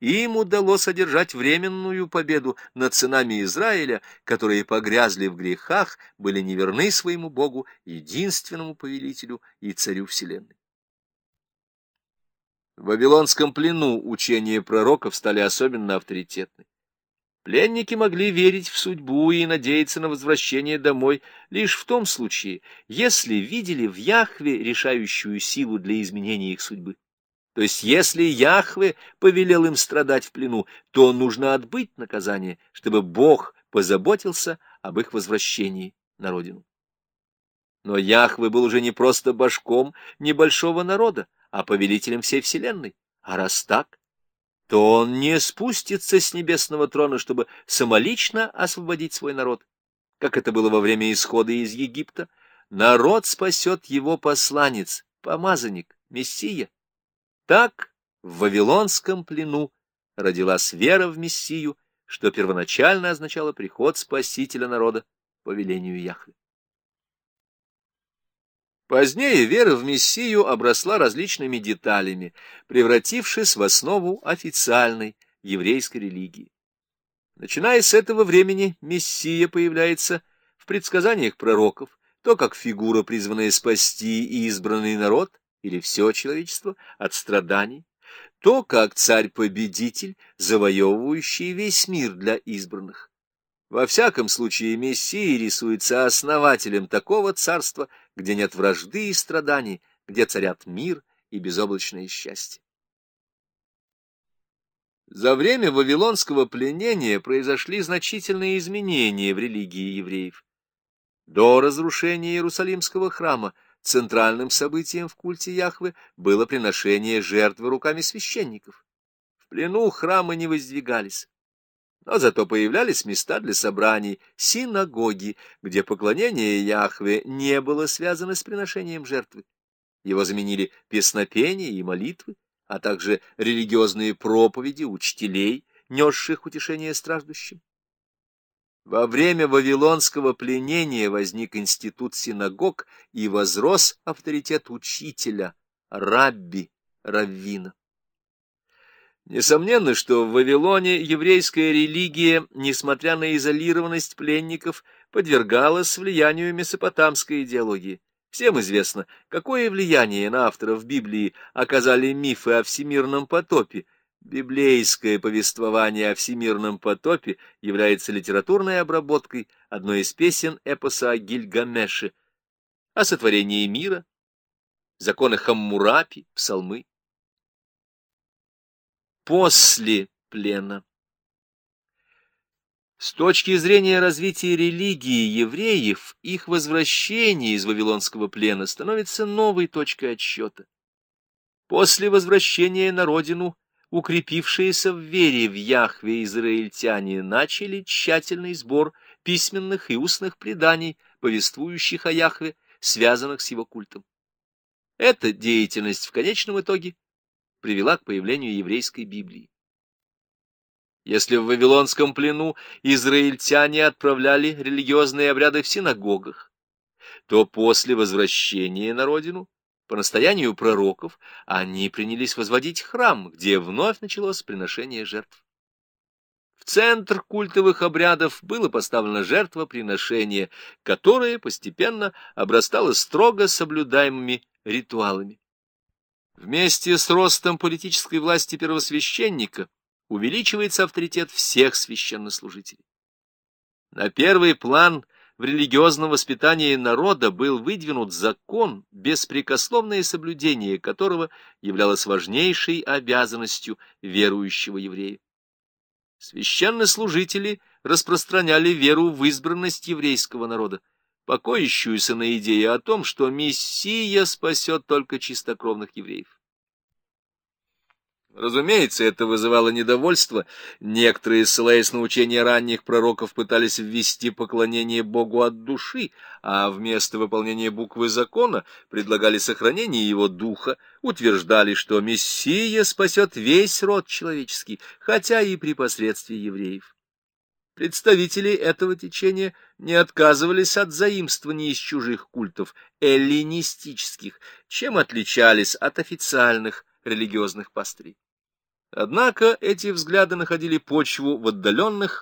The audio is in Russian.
им удалось одержать временную победу над сынами Израиля, которые погрязли в грехах, были неверны своему Богу, единственному повелителю и царю вселенной. В Вавилонском плену учения пророков стали особенно авторитетны. Пленники могли верить в судьбу и надеяться на возвращение домой лишь в том случае, если видели в Яхве решающую силу для изменения их судьбы. То есть, если Яхве повелел им страдать в плену, то нужно отбыть наказание, чтобы Бог позаботился об их возвращении на родину. Но Яхве был уже не просто башком небольшого народа, а повелителем всей вселенной. А раз так, то он не спустится с небесного трона, чтобы самолично освободить свой народ, как это было во время исхода из Египта. Народ спасет его посланец, помазанник, мессия. Так в Вавилонском плену родилась вера в мессию, что первоначально означало приход спасителя народа по велению Яхве. Позднее вера в Мессию обросла различными деталями, превратившись в основу официальной еврейской религии. Начиная с этого времени Мессия появляется в предсказаниях пророков, то как фигура, призванная спасти избранный народ или все человечество от страданий, то как царь-победитель, завоевывающий весь мир для избранных. Во всяком случае, Мессия рисуется основателем такого царства, где нет вражды и страданий, где царят мир и безоблачное счастье. За время вавилонского пленения произошли значительные изменения в религии евреев. До разрушения Иерусалимского храма центральным событием в культе Яхвы было приношение жертвы руками священников. В плену храмы не воздвигались но зато появлялись места для собраний, синагоги, где поклонение Яхве не было связано с приношением жертвы. Его заменили песнопения и молитвы, а также религиозные проповеди учителей, несших утешение страждущим. Во время вавилонского пленения возник институт синагог и возрос авторитет учителя, рабби, раввина. Несомненно, что в Вавилоне еврейская религия, несмотря на изолированность пленников, подвергалась влиянию месопотамской идеологии. Всем известно, какое влияние на авторов Библии оказали мифы о всемирном потопе. Библейское повествование о всемирном потопе является литературной обработкой одной из песен эпоса о Гильгамеше, о сотворении мира, законах Хаммурапи, псалмы после плена. С точки зрения развития религии евреев, их возвращение из Вавилонского плена становится новой точкой отсчета. После возвращения на родину, укрепившиеся в вере в Яхве израильтяне начали тщательный сбор письменных и устных преданий, повествующих о Яхве, связанных с его культом. Эта деятельность в конечном итоге привела к появлению еврейской Библии. Если в Вавилонском плену израильтяне отправляли религиозные обряды в синагогах, то после возвращения на родину, по настоянию пророков, они принялись возводить храм, где вновь началось приношение жертв. В центр культовых обрядов было поставлено жертвоприношение, которое постепенно обрастало строго соблюдаемыми ритуалами. Вместе с ростом политической власти первосвященника увеличивается авторитет всех священнослужителей. На первый план в религиозном воспитании народа был выдвинут закон, беспрекословное соблюдение которого являлось важнейшей обязанностью верующего еврея. Священнослужители распространяли веру в избранность еврейского народа, покоящуюся на идее о том, что Мессия спасет только чистокровных евреев. Разумеется, это вызывало недовольство. Некоторые, ссылаясь на учения ранних пророков, пытались ввести поклонение Богу от души, а вместо выполнения буквы закона предлагали сохранение его духа, утверждали, что Мессия спасет весь род человеческий, хотя и при посредстве евреев. Представители этого течения не отказывались от заимствований из чужих культов, эллинистических, чем отличались от официальных религиозных пастырей. Однако эти взгляды находили почву в отдаленных